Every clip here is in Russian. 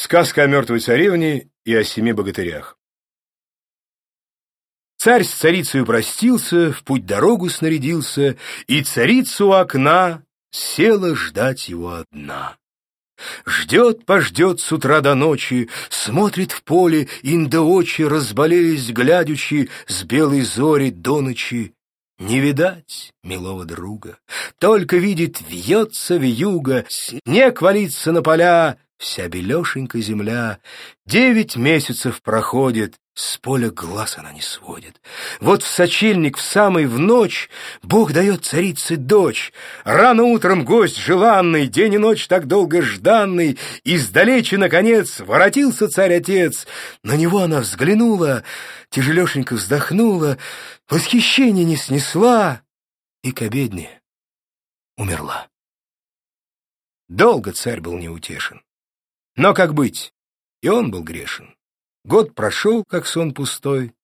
Сказка о мертвой царевне и о семи богатырях. Царь с царицей простился, в путь дорогу снарядился, и царица у окна села ждать его одна. Ждет, пождет с утра до ночи, смотрит в поле, инда очи разболелись, глядячи, с белой зори до ночи. Не видать милого друга, только видит, вьется вьюга, снег валится на поля, Вся белешенька земля девять месяцев проходит, с поля глаз она не сводит. Вот в сочельник, в самый в ночь, Бог дает царице дочь. Рано утром гость желанный, день и ночь так долго жданный, Издалече, наконец, воротился царь-отец. На него она взглянула, тяжелешенько вздохнула, Восхищение не снесла и к обедне умерла. Долго царь был неутешен. Но как быть? И он был грешен. Год прошел, как сон пустой.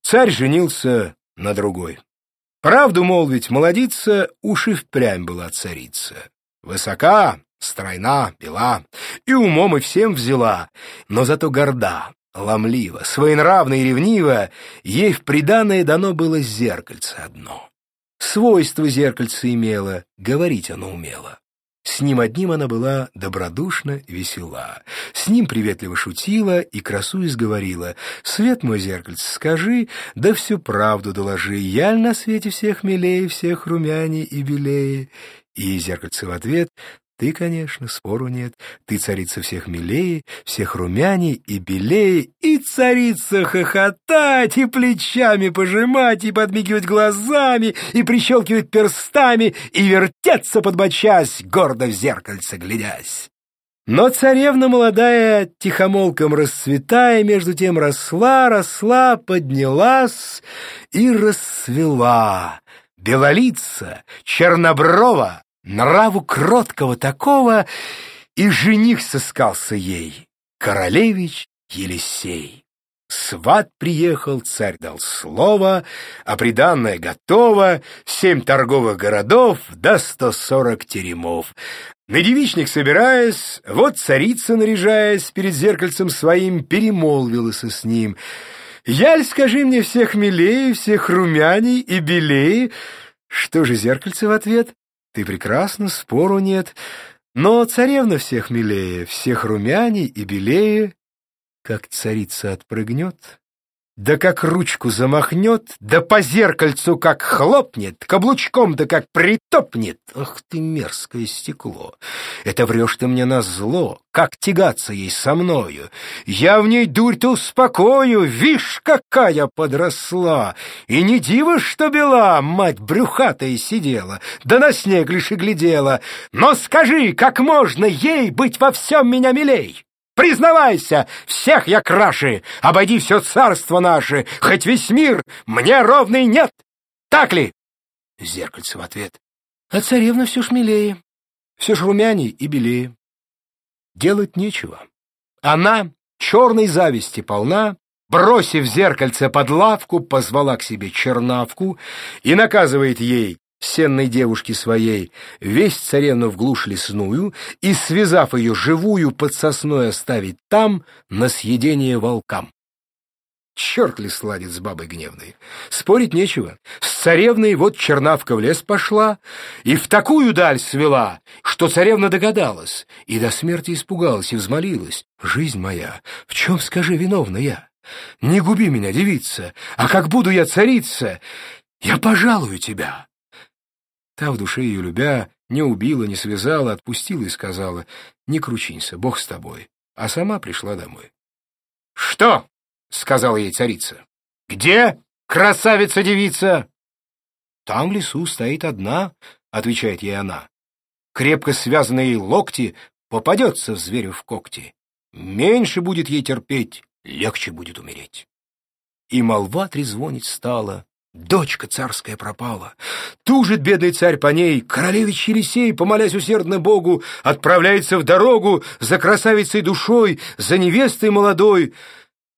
Царь женился на другой. Правду молвить, молодица уж и впрямь была царица. Высока, стройна, бела, и умом и всем взяла, но зато горда, ломлива, своенравна и ревнива, ей в приданое дано было зеркальце одно. Свойство зеркальце имело, говорить оно умело. С ним одним она была добродушна, весела. С ним приветливо шутила и, красуясь, говорила, «Свет мой зеркальце, скажи, да всю правду доложи, я на свете всех милее, всех румяней и белее». И зеркальце в ответ, ты, конечно, спору нет. Ты царица всех милее, всех румяней и белее, и царица хохотать, и плечами пожимать, и подмигивать глазами, и прищелкивать перстами, и вертеться подбочась, гордо в зеркальце глядясь. Но царевна молодая, тихомолком расцветая, между тем росла, росла, поднялась и расцвела. Белолица, черноброва, нраву кроткого такого, и жених сыскался ей, королевич Елисей. Сват приехал, царь дал слово, а приданное готово, семь торговых городов да сто сорок теремов. На девичник собираясь, вот царица, наряжаясь, перед зеркальцем своим перемолвилась с ним. «Яль, скажи мне, всех милее, всех румяней и белее». Что же зеркальце в ответ? Ты прекрасна, спору нет, но царевна всех милее, всех румяней и белее. Как царица отпрыгнет, да как ручку замахнет, да по зеркальцу как хлопнет, каблучком да как притопнет. Ах ты мерзкое стекло! Это врешь ты мне на зло, как тягаться ей со мною. Я в ней дурь-то успокою, вишь, какая подросла. И не диво, что бела, мать брюхатая сидела, да на снег лишь и глядела. Но скажи, как можно ей быть во всем меня милей? Признавайся, всех я краше, обойди все царство наше, хоть весь мир мне ровный нет. Так ли? Зеркальце в ответ. А царевна все шмелее, все ж румяней и белее. Делать нечего. Она черной зависти полна, бросив зеркальце под лавку, позвала к себе чернавку и наказывает ей сенной девушке своей, весь царевну в глушь лесную и, связав ее живую под сосной, оставить там на съедение волкам. Черт ли сладит с бабой гневной? Спорить нечего. С царевной вот чернавка в лес пошла и в такую даль свела, что царевна догадалась и до смерти испугалась и взмолилась. «Жизнь моя, в чем, скажи, виновна я? Не губи меня, девица, а как буду я царица, я пожалую тебя». Та, в душе ее любя, не убила, не связала, отпустила и сказала, «Не кручинься, Бог с тобой», а сама пришла домой. «Что?» — сказала ей царица. «Где красавица-девица?» «Там в лесу стоит одна», — отвечает ей она. «Крепко связанные локти попадется в зверю в когти. Меньше будет ей терпеть, легче будет умереть». И молва трезвонить стала, Дочка царская пропала. Тужит бедный царь по ней. Королевич Елисей, помолясь усердно Богу, отправляется в дорогу за красавицей душой, за невестой молодой.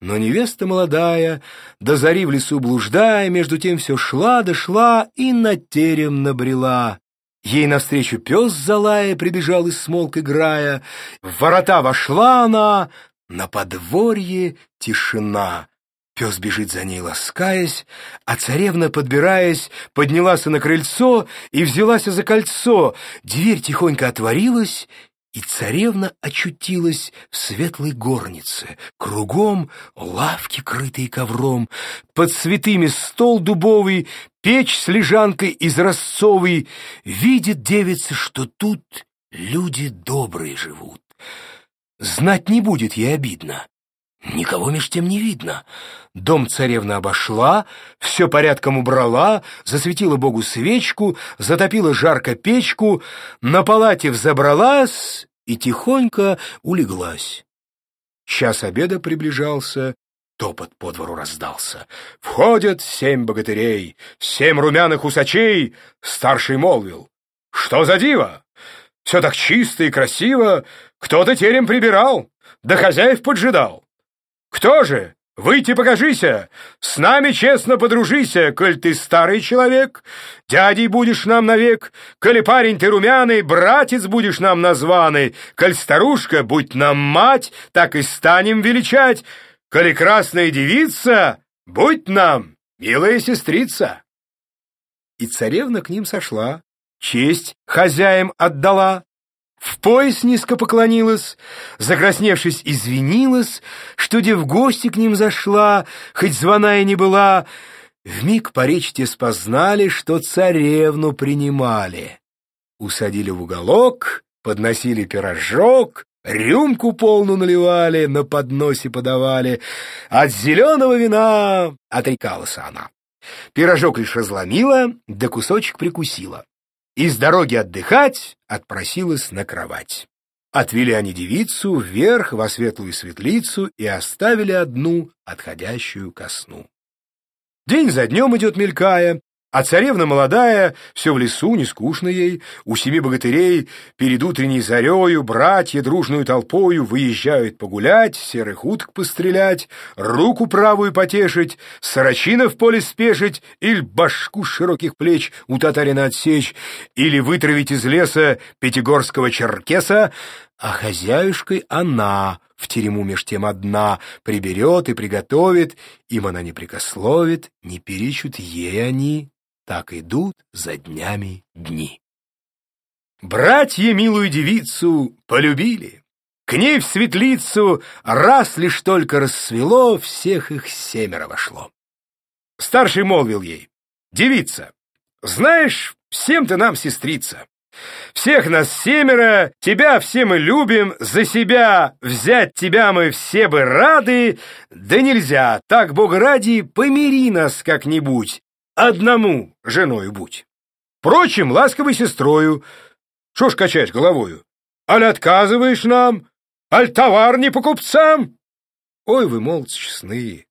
Но невеста молодая, до зари в лесу блуждая, между тем все шла да шла и на терем набрела. Ей навстречу пес залая прибежал и смолк, играя. В ворота вошла она, на подворье тишина. Пес бежит за ней, ласкаясь, а царевна, подбираясь, поднялась на крыльцо и взялась за кольцо. Дверь тихонько отворилась, и царевна очутилась в светлой горнице. Кругом лавки, крытые ковром, под святыми стол дубовый, печь с лежанкой из росцовой. Видит девица, что тут люди добрые живут. Знать не будет ей обидно. Никого меж тем не видно. Дом царевна обошла, все порядком убрала, засветила Богу свечку, затопила жарко печку, на палате взобралась и тихонько улеглась. Час обеда приближался, топот по двору раздался. Входят семь богатырей, семь румяных усачей, старший молвил. Что за диво? Все так чисто и красиво, кто-то терем прибирал, да хозяев поджидал. Кто же? Выйти покажися, с нами честно подружися, коль ты старый человек, дядей будешь нам навек, коли парень ты румяный, братец будешь нам названный, коль старушка, будь нам мать, так и станем величать, коли красная девица, будь нам милая сестрица. И царевна к ним сошла, честь хозяям отдала, в пояс низко поклонилась, закрасневшись, извинилась, что де в гости к ним зашла, хоть звона и не была. Вмиг по речке спознали, что царевну принимали. Усадили в уголок, подносили пирожок, рюмку полную наливали, на подносе подавали. От зеленого вина отрекалась она. Пирожок лишь разломила, да кусочек прикусила. Из дороги отдыхать отпросилась на кровать. Отвели они девицу вверх во светлую светлицу и оставили одну, отходящую ко сну. День за днем идет мелькая, а царевна молодая, все в лесу, не скучно ей, у семи богатырей перед утренней зарею братья дружную толпою выезжают погулять, серых уток пострелять, руку правую потешить, сорочина в поле спешить, или башку широких плеч у татарина отсечь, или вытравить из леса пятигорского черкеса, а хозяюшкой она в терему меж тем одна приберет и приготовит, им она не прикословит, не перечут ей они, так идут за днями дни. Братья милую девицу полюбили. К ней в светлицу раз лишь только рассвело, всех их семеро вошло. Старший молвил ей, «Девица, знаешь, всем ты нам сестрица. Всех нас семеро, тебя все мы любим, за себя взять тебя мы все бы рады, да нельзя, так, Бога ради, помири нас как-нибудь, одному женою будь. Впрочем, ласковой сестрою. Что ж качаешь головою? Аль отказываешь нам? Аль товар не по купцам? Ой, вы, молодцы честные,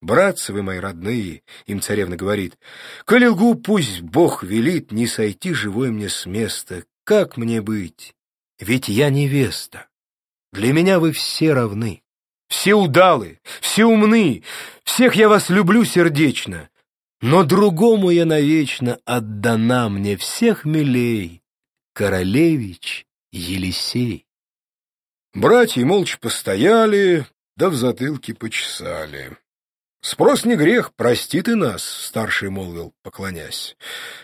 братцы вы мои родные, им царевна говорит. Коли лгу, пусть Бог велит не сойти живой мне с места. Как мне быть? Ведь я невеста. Для меня вы все равны. Все удалы, все умны, всех я вас люблю сердечно. Но другому я навечно отдана мне всех милей, Королевич Елисей. Братья молча постояли, да в затылке почесали. «Спрос не грех, прости ты нас», — старший молвил, поклонясь.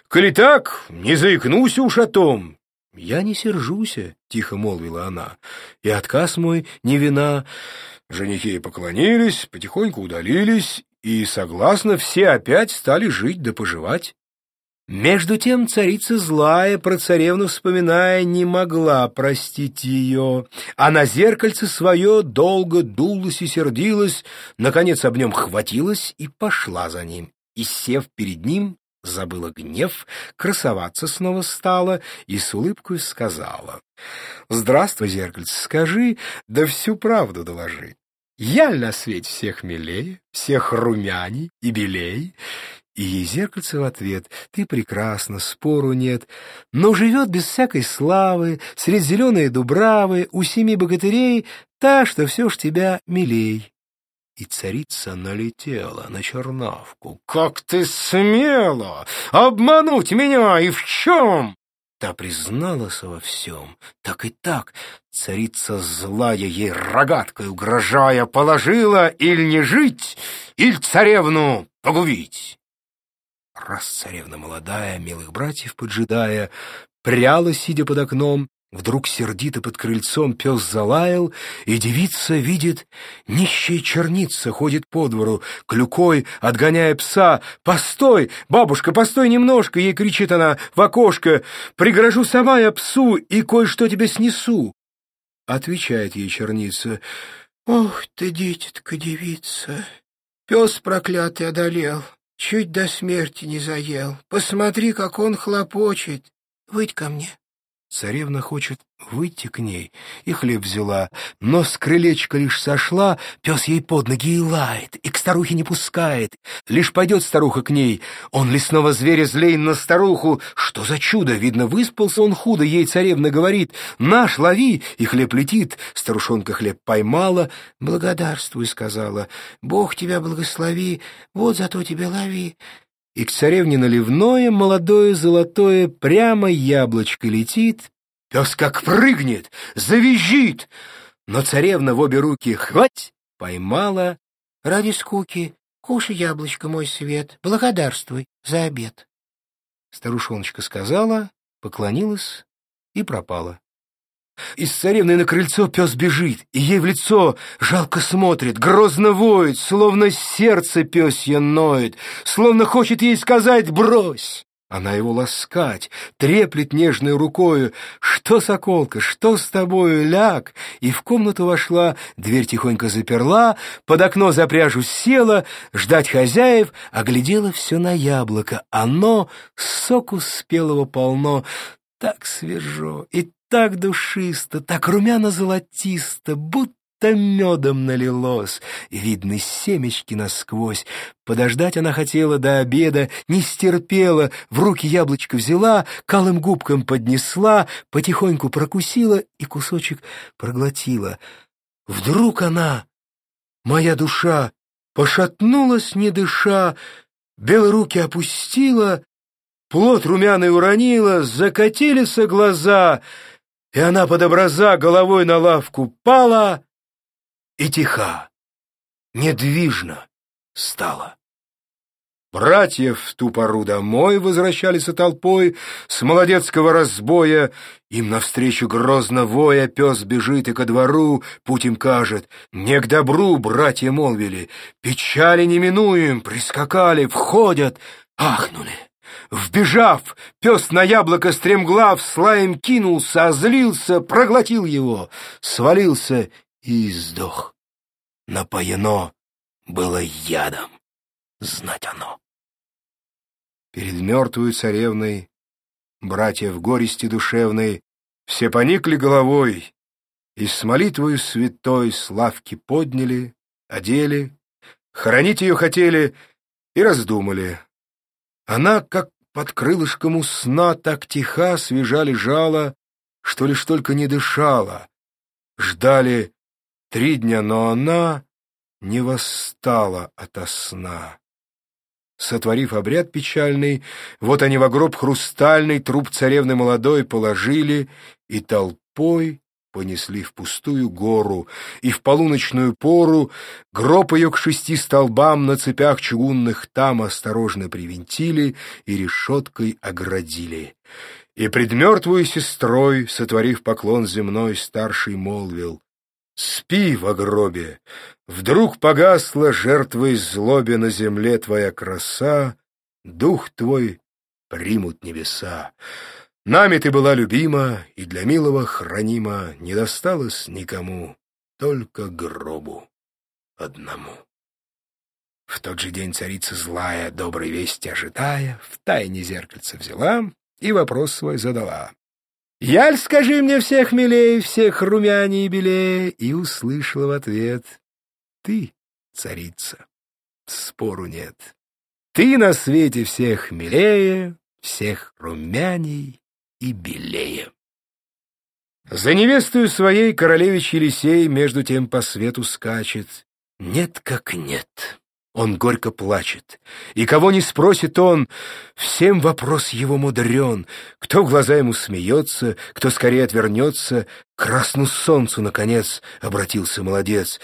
«Коли так, не заикнусь уж о том». «Я не сержуся», — тихо молвила она, — «и отказ мой не вина». Женихи поклонились, потихоньку удалились, и, согласно, все опять стали жить да поживать. Между тем царица злая, про царевну вспоминая, не могла простить ее. а на зеркальце свое долго дулась и сердилась, наконец об нем хватилась и пошла за ним. И, сев перед ним, забыла гнев, красоваться снова стала и с улыбкой сказала. «Здравствуй, зеркальце, скажи, да всю правду доложи. Я на свете всех милее, всех румяней и белей. И ей зеркальце в ответ, ты прекрасна, спору нет, но живет без всякой славы, средь зеленой дубравы, у семи богатырей, та, что все ж тебя милей. И царица налетела на чернавку. «Как ты смела обмануть меня и в чем? Та призналась во всем, так и так царица злая ей рогаткой угрожая положила или не жить, или царевну погубить. Раз царевна молодая, милых братьев поджидая, пряла, сидя под окном, Вдруг сердито под крыльцом пес залаял, и девица видит, нищая черница ходит по двору, клюкой, отгоняя пса. «Постой, бабушка, постой немножко!» Ей кричит она в окошко. «Пригрожу сама я псу и кое-что тебе снесу!» Отвечает ей черница. «Ох ты, дитятка, девица! Пес проклятый одолел, чуть до смерти не заел. Посмотри, как он хлопочет. Выйдь ко мне!» Царевна хочет выйти к ней, и хлеб взяла, но с крылечка лишь сошла, пес ей под ноги и лает, и к старухе не пускает. Лишь пойдет старуха к ней, он лесного зверя злей на старуху. Что за чудо, видно, выспался он худо, ей царевна говорит, «Наш, лови!» И хлеб летит, старушонка хлеб поймала, «Благодарствуй», — сказала, «Бог тебя благослови, вот зато тебя лови» и к царевне наливное, молодое, золотое, прямо яблочко летит. Пес как прыгнет, завизжит, но царевна в обе руки хвать поймала. Ради скуки кушай яблочко, мой свет, благодарствуй за обед. Старушоночка сказала, поклонилась и пропала. Из царевны на крыльцо пес бежит, и ей в лицо жалко смотрит, грозно воет, словно сердце песье ноет, словно хочет ей сказать «брось». Она его ласкать, треплет нежной рукою. «Что, соколка, что с тобою, ляг?» И в комнату вошла, дверь тихонько заперла, под окно за пряжу села, ждать хозяев, оглядела все на яблоко. Оно соку спелого полно, так свежо и так душисто, так румяно-золотисто, будто медом налилось, видны семечки насквозь. Подождать она хотела до обеда, не стерпела, в руки яблочко взяла, калым губкам поднесла, потихоньку прокусила и кусочек проглотила. Вдруг она, моя душа, пошатнулась, не дыша, белые руки опустила, плод румяный уронила, закатились глаза — и она под образа головой на лавку пала и тиха, недвижно стала. Братья в ту пору домой возвращались толпой с молодецкого разбоя. Им навстречу грозно воя пес бежит и ко двору путь им кажет. Не к добру, братья молвили, печали не минуем, прискакали, входят, ахнули. Вбежав, пес на яблоко стремглав, слаем кинулся, озлился, проглотил его, свалился и сдох. Напоено было ядом, знать оно. Перед мертвую царевной, братья в горести душевной, все поникли головой и с молитвою святой славки подняли, одели, хоронить ее хотели и раздумали. Она, как под крылышком у сна так тиха свежа лежала, что лишь только не дышала. Ждали три дня, но она не восстала ото сна. Сотворив обряд печальный, вот они во гроб хрустальный труп царевны молодой положили и толпой понесли в пустую гору, и в полуночную пору гроб ее к шести столбам на цепях чугунных там осторожно привинтили и решеткой оградили. И пред мертвую сестрой, сотворив поклон земной, старший молвил, «Спи в гробе, вдруг погасла жертвой злобе на земле твоя краса, дух твой примут небеса». Нами ты была любима и для милого хранима, Не досталось никому, только гробу одному. В тот же день царица злая, доброй вести ожидая, В тайне зеркальце взяла и вопрос свой задала. «Яль, скажи мне всех милей, всех румяней и белее!» И услышала в ответ. «Ты, царица, спору нет. Ты на свете всех милее, всех румяней и белее. За невестою своей королевич Елисей между тем по свету скачет. Нет как нет. Он горько плачет, и кого не спросит он, всем вопрос его мудрен. Кто в глаза ему смеется, кто скорее отвернется, к красному солнцу, наконец, обратился молодец.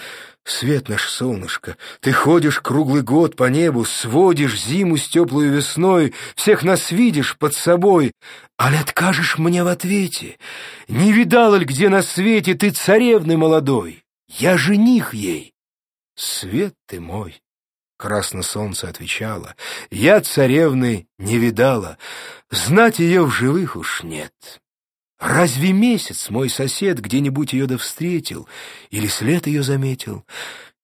Свет наш, солнышко, ты ходишь круглый год по небу, сводишь зиму с теплой весной, всех нас видишь под собой, аль откажешь мне в ответе? Не видала ли где на свете ты царевны молодой? Я жених ей. Свет ты мой! Красно солнце отвечало. Я царевны не видала, знать ее в живых уж нет. Разве месяц мой сосед где-нибудь ее да встретил или след ее заметил?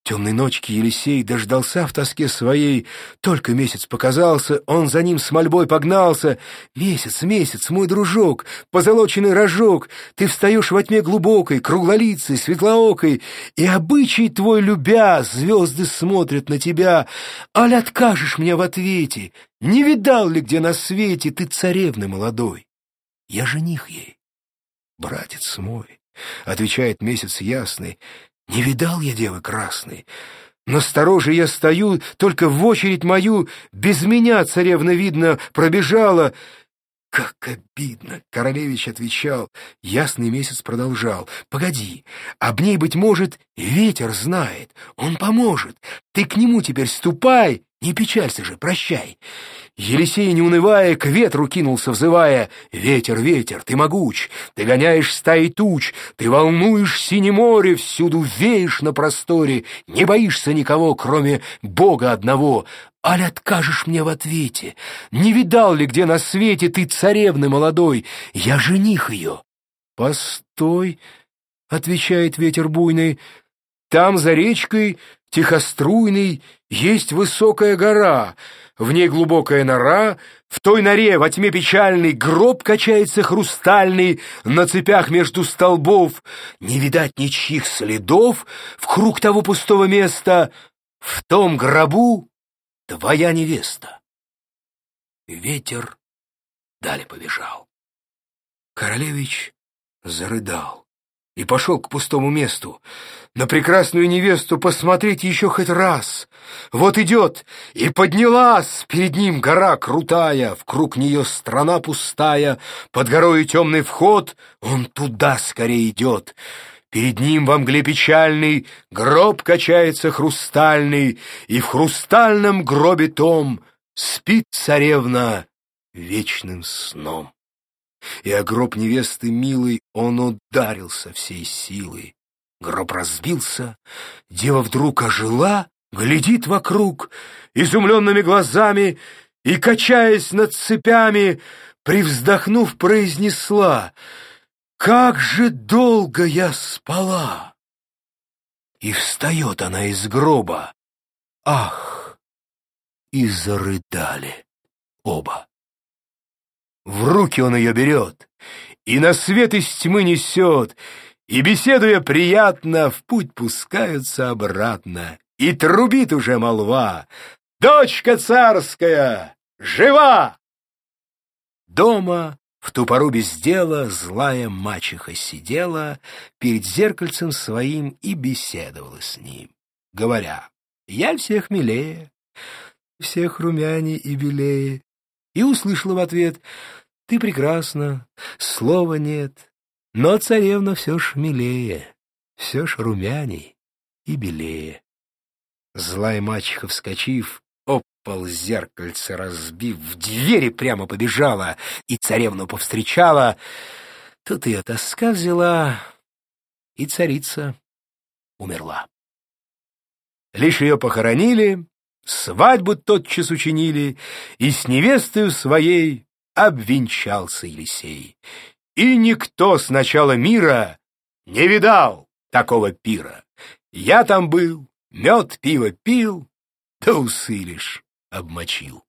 Темной ночки Елисей дождался в тоске своей. Только месяц показался, он за ним с мольбой погнался. Месяц, месяц, мой дружок, позолоченный рожок, ты встаешь во тьме глубокой, круглолицей, светлоокой, и обычай твой любя, звезды смотрят на тебя. Аль откажешь мне в ответе, не видал ли где на свете ты царевны молодой? Я жених ей, братец мой, отвечает месяц ясный, не видал я девы красной. Настороже я стою, только в очередь мою без меня царевна, видно, пробежала. Как обидно, королевич отвечал. Ясный месяц продолжал. Погоди, об ней, быть может, ветер знает, он поможет. Ты к нему теперь ступай, не печалься же, прощай. Елисей, не унывая, к ветру кинулся, взывая. «Ветер, ветер, ты могуч, ты гоняешь стаи туч, ты волнуешь синее море, всюду веешь на просторе, не боишься никого, кроме Бога одного. Аль откажешь мне в ответе? Не видал ли где на свете ты царевны молодой? Я жених ее». «Постой», — отвечает ветер буйный, — «там за речкой тихоструйный есть высокая гора». В ней глубокая нора, в той норе во тьме печальный гроб качается хрустальный на цепях между столбов. Не видать ничьих следов в круг того пустого места. В том гробу твоя невеста. Ветер далее побежал. Королевич зарыдал и пошел к пустому месту. На прекрасную невесту посмотреть еще хоть раз. Вот идет, и поднялась перед ним гора крутая, в круг нее страна пустая, под горой темный вход, он туда скорее идет. Перед ним во мгле печальный гроб качается хрустальный, и в хрустальном гробе том спит царевна вечным сном и о гроб невесты милой он ударился всей силой. Гроб разбился, дева вдруг ожила, глядит вокруг изумленными глазами и, качаясь над цепями, привздохнув, произнесла «Как же долго я спала!» И встает она из гроба. Ах! И зарыдали оба. В руки он ее берет, и на свет из тьмы несет, и, беседуя приятно, в путь пускаются обратно, и трубит уже молва. «Дочка царская! Жива!» Дома в ту пору без дела злая мачеха сидела перед зеркальцем своим и беседовала с ним, говоря, «Я всех милее, всех румяней и белее». И услышала в ответ, ты прекрасна, слова нет, но царевна все ж милее, все ж румяней и белее. Злая мачеха, вскочив, опал зеркальце разбив, в двери прямо побежала и царевну повстречала. Тут ее тоска взяла, и царица умерла. Лишь ее похоронили, свадьбу тотчас учинили, и с невестою своей обвенчался Елисей. И никто с начала мира не видал такого пира. Я там был, мед, пиво пил, да усы лишь обмочил.